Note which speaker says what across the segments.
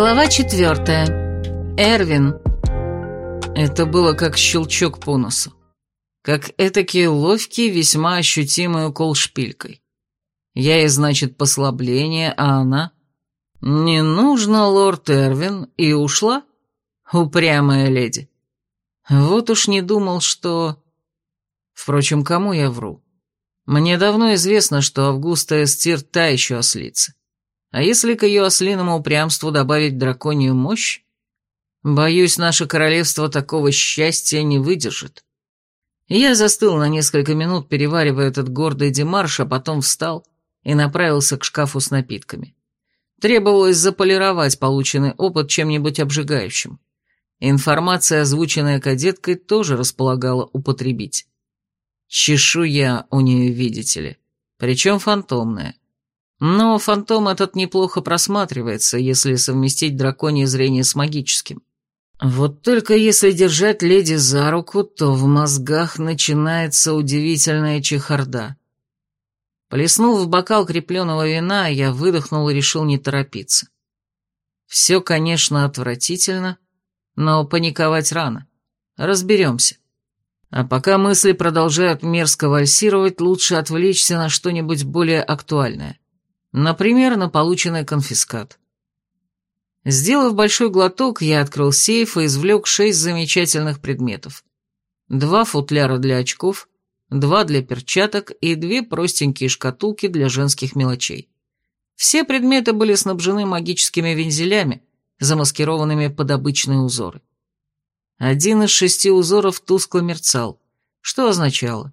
Speaker 1: Глава четвертая. Эрвин.
Speaker 2: Это было как щелчок по носу. Как этакий ловкий, весьма ощутимый укол шпилькой. Я ей, значит, послабление, а она... «Не нужно, лорд Эрвин», и ушла? Упрямая леди. Вот уж не думал, что... Впрочем, кому я вру? Мне давно известно, что Августа Эстир та еще ослица. А если к ее ослиному упрямству добавить драконью мощь, боюсь, наше королевство такого счастья не выдержит. Я застыл на несколько минут, переваривая этот гордый демарш, а потом встал и направился к шкафу с напитками. Требовалось заполировать полученный опыт чем-нибудь обжигающим. Информация, озвученная кадеткой, тоже располагала употребить. Чешуя у нее, видите ли, причем фантомная. Но фантом этот неплохо просматривается, если совместить драконье зрение с магическим. Вот только если держать леди за руку, то в мозгах начинается удивительная чехарда. Плеснув в бокал крепленного вина, я выдохнул и решил не торопиться. Все, конечно, отвратительно, но паниковать рано. Разберемся. А пока мысли продолжают мерзко вальсировать, лучше отвлечься на что-нибудь более актуальное. Например, на полученный конфискат. Сделав большой глоток, я открыл сейф и извлек шесть замечательных предметов. Два футляра для очков, два для перчаток и две простенькие шкатулки для женских мелочей. Все предметы были снабжены магическими вензелями, замаскированными под обычные узоры. Один из шести узоров тускло мерцал, что означало,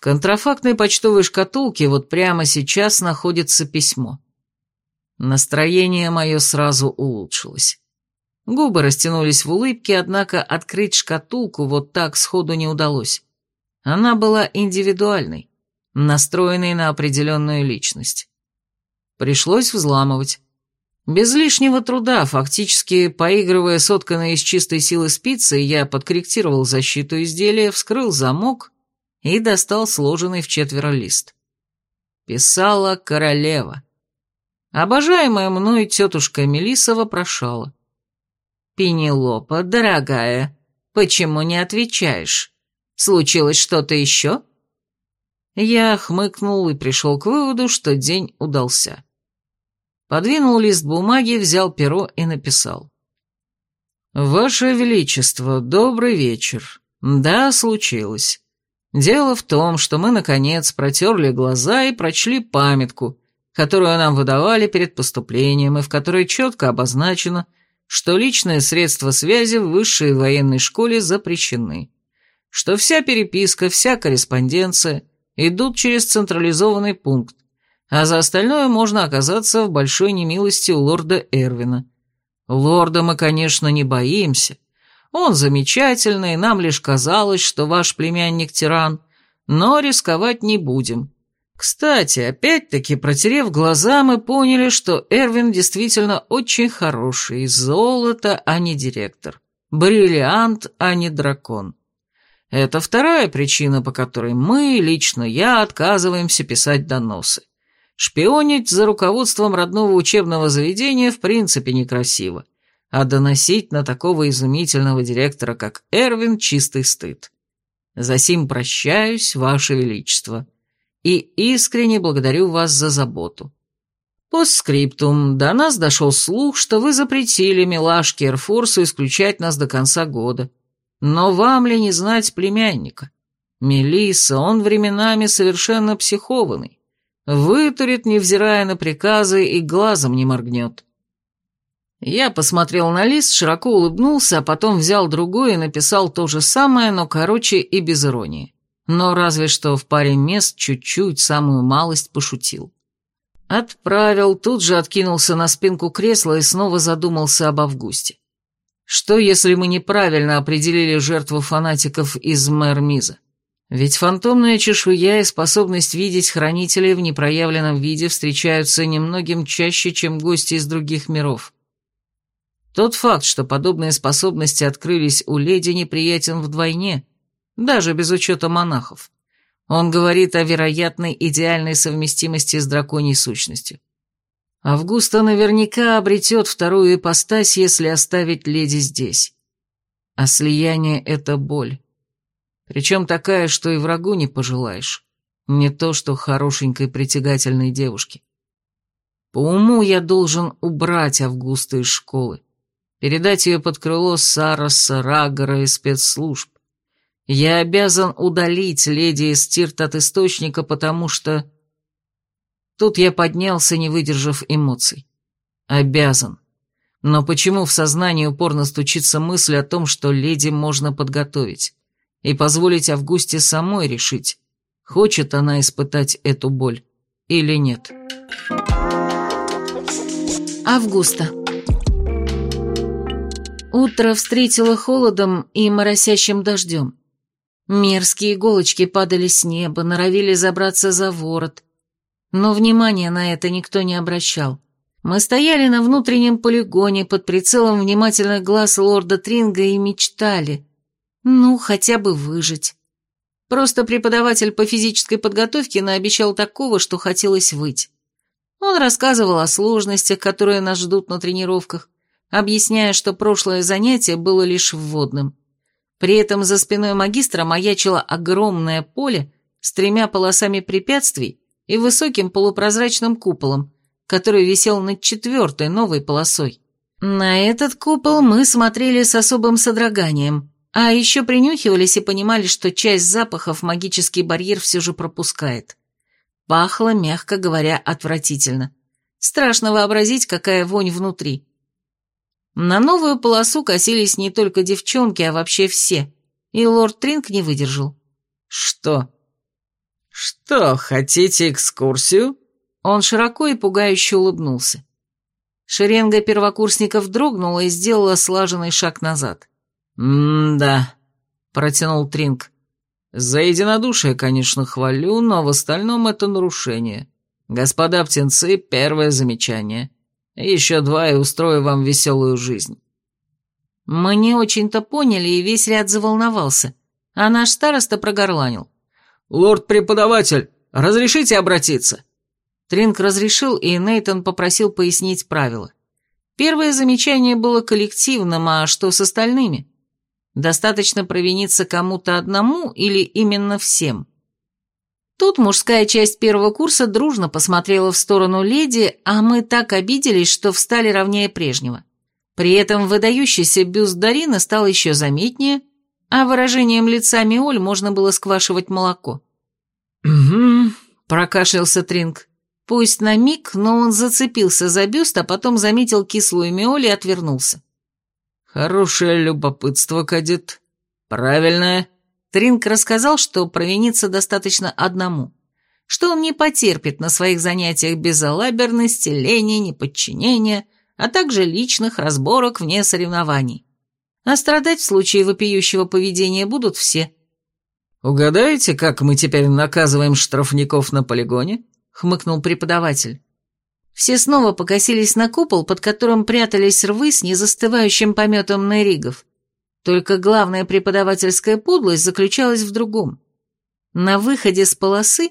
Speaker 2: в контрафактной почтовой шкатулке вот прямо сейчас находится письмо. Настроение мое сразу улучшилось. Губы растянулись в улыбке, однако открыть шкатулку вот так сходу не удалось. Она была индивидуальной, настроенной на определенную личность. Пришлось взламывать. Без лишнего труда, фактически поигрывая сотканной из чистой силы спицы, я подкорректировал защиту изделия, вскрыл замок и достал сложенный в четверо лист. Писала королева. Обожаемая мной тетушка Мелисса вопрошала. «Пенелопа, дорогая, почему не отвечаешь? Случилось что-то еще?» Я хмыкнул и пришел к выводу, что день удался. Подвинул лист бумаги, взял перо и написал. «Ваше Величество, добрый вечер. Да, случилось. Дело в том, что мы, наконец, протерли глаза и прочли памятку, которую нам выдавали перед поступлением, и в которой четко обозначено, что личные средства связи в высшей военной школе запрещены, что вся переписка, вся корреспонденция идут через централизованный пункт, а за остальное можно оказаться в большой немилости у лорда Эрвина. Лорда мы, конечно, не боимся, он замечательный, нам лишь казалось, что ваш племянник тиран, но рисковать не будем. Кстати, опять-таки, протерев глаза, мы поняли, что Эрвин действительно очень хороший, золото, а не директор, бриллиант, а не дракон. Это вторая причина, по которой мы, лично я, отказываемся писать доносы. Шпионить за руководством родного учебного заведения в принципе некрасиво а доносить на такого изумительного директора, как Эрвин, чистый стыд. Засим прощаюсь, Ваше Величество, и искренне благодарю вас за заботу. Постскриптум, до нас дошел слух, что вы запретили милашке Эрфорсу исключать нас до конца года. Но вам ли не знать племянника? Мелисса, он временами совершенно психованный. Вытурит, невзирая на приказы, и глазом не моргнет. Я посмотрел на лист, широко улыбнулся, а потом взял другой и написал то же самое, но короче и без иронии. Но разве что в паре мест чуть-чуть, самую малость пошутил. Отправил, тут же откинулся на спинку кресла и снова задумался об Августе. Что, если мы неправильно определили жертву фанатиков из Мэрмиза? Ведь фантомная чешуя и способность видеть хранителей в непроявленном виде встречаются немногим чаще, чем гости из других миров. Тот факт, что подобные способности открылись у леди, неприятен вдвойне, даже без учета монахов. Он говорит о вероятной идеальной совместимости с драконьей сущностью. Августа наверняка обретет вторую ипостась, если оставить леди здесь. А слияние — это боль. Причем такая, что и врагу не пожелаешь. Не то, что хорошенькой притягательной девушке. По уму я должен убрать Августа из школы, передать ее под крыло Сараса, Рагора и спецслужб. Я обязан удалить леди Эстирт от источника, потому что... Тут я поднялся, не выдержав эмоций. Обязан. Но почему в сознании упорно стучится мысль о том, что леди можно подготовить, и позволить Августе самой решить, хочет она испытать эту боль или нет?
Speaker 1: Августа. Утро встретило холодом и моросящим дождем. Мерзкие иголочки падали с неба, норовили забраться за ворот. Но внимания на это никто не обращал. Мы стояли на внутреннем полигоне под прицелом внимательных глаз лорда Тринга и мечтали. Ну, хотя бы выжить. Просто преподаватель по физической подготовке наобещал такого, что хотелось выть. Он рассказывал о сложностях, которые нас ждут на тренировках, объясняя, что прошлое занятие было лишь вводным. При этом за спиной магистра маячило огромное поле с тремя полосами препятствий и высоким полупрозрачным куполом, который висел над четвертой новой полосой. На этот купол мы смотрели с особым содроганием, а еще принюхивались и понимали, что часть запахов магический барьер все же пропускает. Пахло, мягко говоря, отвратительно. Страшно вообразить, какая вонь внутри. На новую полосу косились не только девчонки, а вообще все, и лорд Тринк не выдержал.
Speaker 2: «Что?» «Что, хотите экскурсию?»
Speaker 1: Он широко и пугающе улыбнулся. Шеренга первокурсников дрогнула и сделала слаженный шаг назад.
Speaker 2: «М-да», — протянул Тринк. «За единодушие, конечно, хвалю, но в остальном это нарушение. Господа птенцы, первое замечание. Еще два и устрою вам веселую жизнь».
Speaker 1: Мы не очень-то поняли, и весь ряд заволновался, а наш староста прогорланил.
Speaker 2: «Лорд-преподаватель, разрешите обратиться?»
Speaker 1: Тринк разрешил, и Нейтон попросил пояснить правила. Первое замечание было коллективным, а что с остальными? Достаточно провиниться кому-то одному или именно всем? Тут мужская часть первого курса дружно посмотрела в сторону леди, а мы так обиделись, что встали ровнее прежнего. При этом выдающийся бюст Дарина стал еще заметнее, а выражением лица Миоль можно было сквашивать молоко.
Speaker 2: «Угу», — прокашлялся Тринг.
Speaker 1: Пусть на миг, но он зацепился за бюст, а потом заметил кислую Миоль и отвернулся.
Speaker 2: «Хорошее любопытство, кадет. Правильное».
Speaker 1: Тринк рассказал, что провиниться достаточно одному, что он не потерпит на своих занятиях безалаберности, лени, неподчинения, а также личных разборок вне соревнований. А страдать в случае вопиющего поведения будут все.
Speaker 2: «Угадаете, как мы теперь наказываем штрафников на полигоне?» — хмыкнул преподаватель.
Speaker 1: Все снова покосились на купол, под которым прятались рвы с незастывающим пометом нейригов. Только главная преподавательская подлость заключалась в другом. На выходе с полосы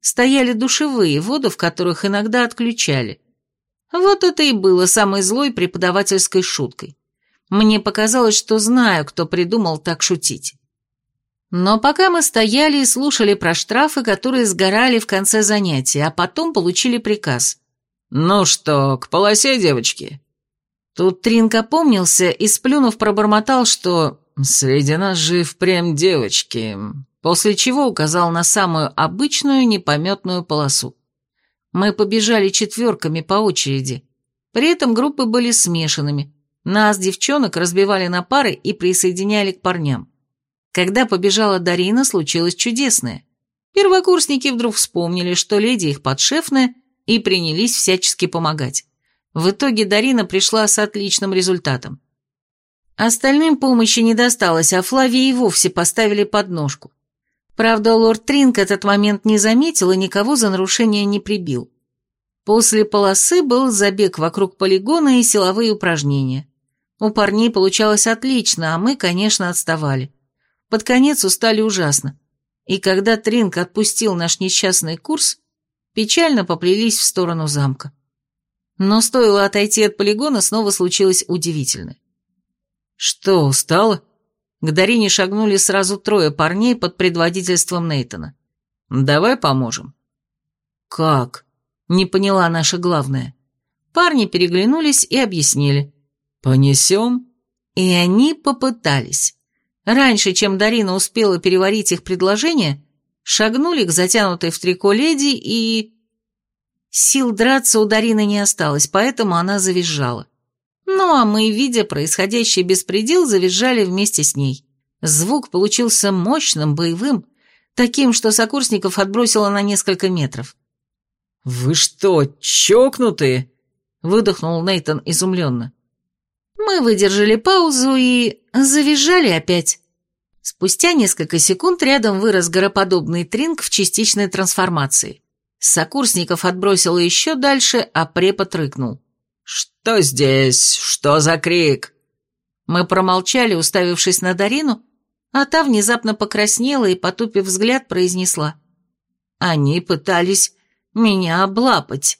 Speaker 1: стояли душевые, воду в которых иногда отключали. Вот это и было самой злой преподавательской шуткой. Мне показалось, что знаю, кто придумал так шутить. Но пока мы стояли и слушали про штрафы, которые сгорали в конце занятия, а потом получили приказ.
Speaker 2: «Ну что, к полосе, девочки?»
Speaker 1: Тут Тринк опомнился и, сплюнув, пробормотал, что «среди нас же впрямь девочки», после чего указал на самую обычную непометную полосу. Мы побежали четверками по очереди. При этом группы были смешанными. Нас, девчонок, разбивали на пары и присоединяли к парням. Когда побежала Дарина, случилось чудесное. Первокурсники вдруг вспомнили, что леди их подшефная, и принялись всячески помогать. В итоге Дарина пришла с отличным результатом. Остальным помощи не досталось, а Флавии и вовсе поставили подножку. Правда, лорд Тринк этот момент не заметил и никого за нарушение не прибил. После полосы был забег вокруг полигона и силовые упражнения. У парней получалось отлично, а мы, конечно, отставали. Под конец устали ужасно. И когда Тринк отпустил наш несчастный курс, печально поплелись в сторону замка. Но стоило отойти от полигона, снова случилось удивительное.
Speaker 2: «Что, устала?»
Speaker 1: К Дарине шагнули сразу трое парней под предводительством Нейтона.
Speaker 2: «Давай поможем».
Speaker 1: «Как?» — не поняла наша главная. Парни переглянулись и объяснили.
Speaker 2: «Понесем?»
Speaker 1: И они попытались. Раньше, чем Дарина успела переварить их предложение, шагнули к затянутой в трико леди и... Сил драться у Дарины не осталось, поэтому она завизжала. Ну, а мы, видя происходящий беспредел, завизжали вместе с ней. Звук получился мощным, боевым, таким, что сокурсников отбросило на несколько метров.
Speaker 2: «Вы что, чокнутые?» — выдохнул Нейтон изумленно.
Speaker 1: Мы выдержали паузу и... завизжали опять. Спустя несколько секунд рядом вырос гороподобный тринг в частичной трансформации. Сокурсников отбросило еще дальше, а препод рыкнул.
Speaker 2: «Что здесь? Что за крик?»
Speaker 1: Мы промолчали, уставившись на Дарину, а та внезапно покраснела и, потупив взгляд, произнесла. «Они пытались меня облапать».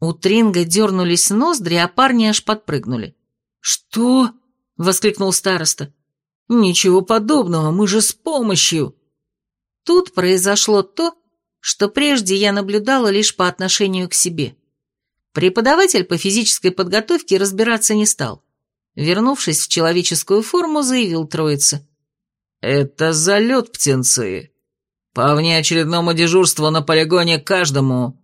Speaker 1: У Тринга дернулись ноздри, а парни аж подпрыгнули.
Speaker 2: «Что?» — воскликнул староста. «Ничего подобного, мы же с помощью!»
Speaker 1: Тут произошло то, что прежде я наблюдала лишь по отношению к себе. Преподаватель по физической подготовке разбираться не стал. Вернувшись в человеческую форму, заявил троице.
Speaker 2: «Это залет, птенцы. По внеочередному дежурству на полигоне каждому».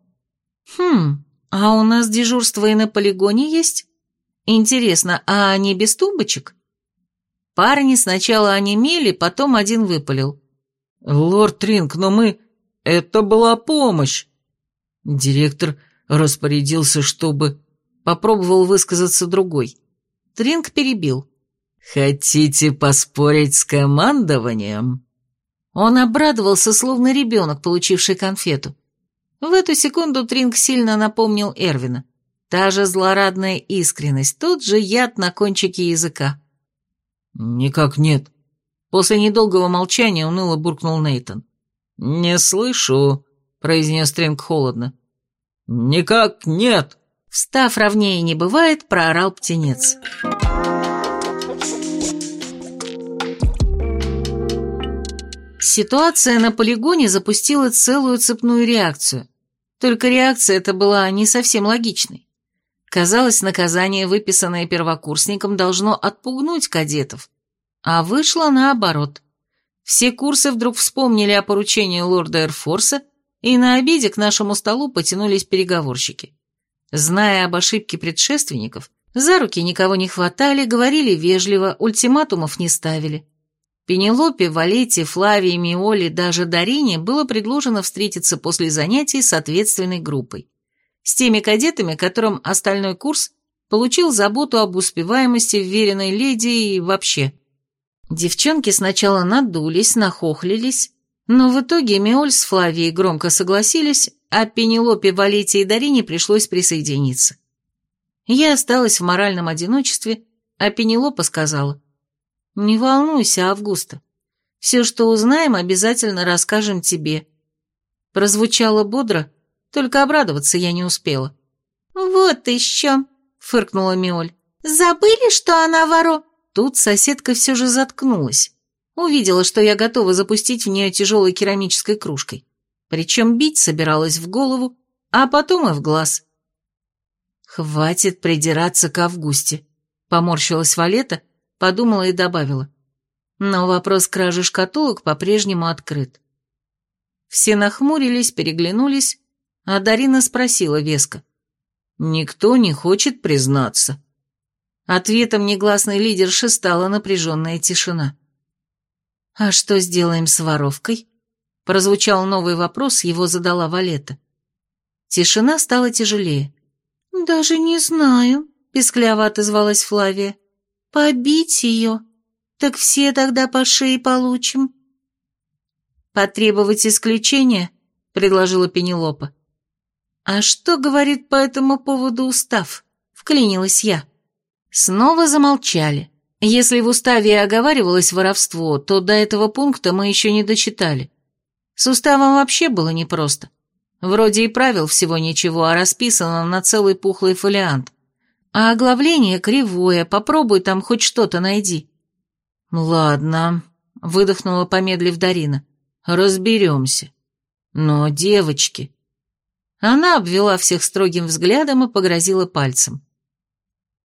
Speaker 1: «Хм, а у нас дежурство и на полигоне есть? Интересно, а они без тумбочек?» Парни сначала онемели, потом один выпалил.
Speaker 2: «Лорд Тринг, но мы... Это была помощь!» Директор распорядился, чтобы... Попробовал высказаться другой.
Speaker 1: Тринг перебил.
Speaker 2: «Хотите поспорить с командованием?»
Speaker 1: Он обрадовался, словно ребенок, получивший конфету. В эту секунду Тринг сильно напомнил Эрвина. Та же злорадная искренность, тот же яд на кончике языка.
Speaker 2: «Никак нет».
Speaker 1: После недолгого молчания уныло буркнул Нейтон.
Speaker 2: «Не слышу», — произнес Тринг холодно. «Никак нет!»
Speaker 1: Встав ровнее не бывает, проорал птенец. Ситуация на полигоне запустила целую цепную реакцию. Только реакция эта была не совсем логичной. Казалось, наказание, выписанное первокурсникам, должно отпугнуть кадетов. А вышло наоборот. Все курсы вдруг вспомнили о поручении лорда Эрфорса и на обеде к нашему столу потянулись переговорщики. Зная об ошибке предшественников, за руки никого не хватали, говорили вежливо, ультиматумов не ставили. Пенелопе, Валете, Флавии, Миоле, даже Дарине было предложено встретиться после занятий с ответственной группой. С теми кадетами, которым остальной курс получил заботу об успеваемости вверенной леди и вообще. Девчонки сначала надулись, нахохлились, но в итоге Миоль с Флавией громко согласились, а Пенелопе, Валете и Дарине пришлось присоединиться. Я осталась в моральном одиночестве, а Пенелопа сказала, «Не волнуйся, Августа. Все, что узнаем, обязательно расскажем тебе». Прозвучало бодро, только обрадоваться я не успела.
Speaker 3: «Вот еще!» — фыркнула Миоль. «Забыли, что она воро...»
Speaker 1: Тут соседка все же заткнулась. Увидела, что я готова запустить в нее тяжелой керамической кружкой. Причем бить собиралась в голову, а потом и в глаз. «Хватит придираться к Августе», — поморщилась Валета, подумала и добавила. Но вопрос кражи шкатулок по-прежнему открыт. Все нахмурились, переглянулись, а Дарина спросила веско. «Никто не хочет признаться». Ответом негласной лидерши стала напряженная тишина. «А что сделаем с воровкой?» Прозвучал новый вопрос, его задала Валета. Тишина стала тяжелее.
Speaker 3: «Даже не знаю», — пескляво отозвалась Флавия. «Побить ее? Так все тогда по шее получим».
Speaker 1: «Потребовать исключения?» — предложила Пенелопа. «А что говорит по этому поводу устав?» — вклинилась я. Снова замолчали. Если в уставе и оговаривалось воровство, то до этого пункта мы еще не дочитали. С уставом вообще было непросто. Вроде и правил всего ничего, а расписано на целый пухлый фолиант. А оглавление кривое, попробуй там хоть что-то найди. Ладно, выдохнула помедлив Дарина. Разберемся. Но, девочки... Она обвела всех строгим взглядом и погрозила пальцем.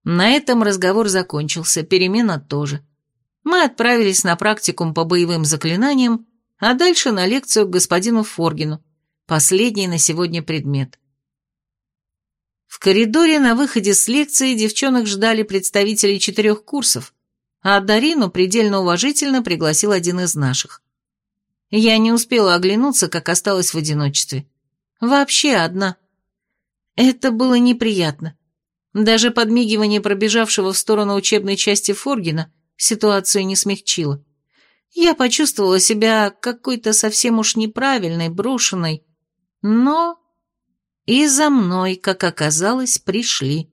Speaker 1: На этом разговор закончился, перемена тоже. Мы отправились на практикум по боевым заклинаниям, а дальше на лекцию к господину Форгину, последний на сегодня предмет. В коридоре на выходе с лекции девчонок ждали представители четырех курсов, а Дарину предельно уважительно пригласил один из наших. Я не успела оглянуться, как осталась в одиночестве. Вообще одна. Это было неприятно. Даже подмигивание пробежавшего в сторону учебной части Форгина ситуацию не смягчило. Я почувствовала себя какой-то совсем уж неправильной, брошенной, но... И за мной, как оказалось, пришли.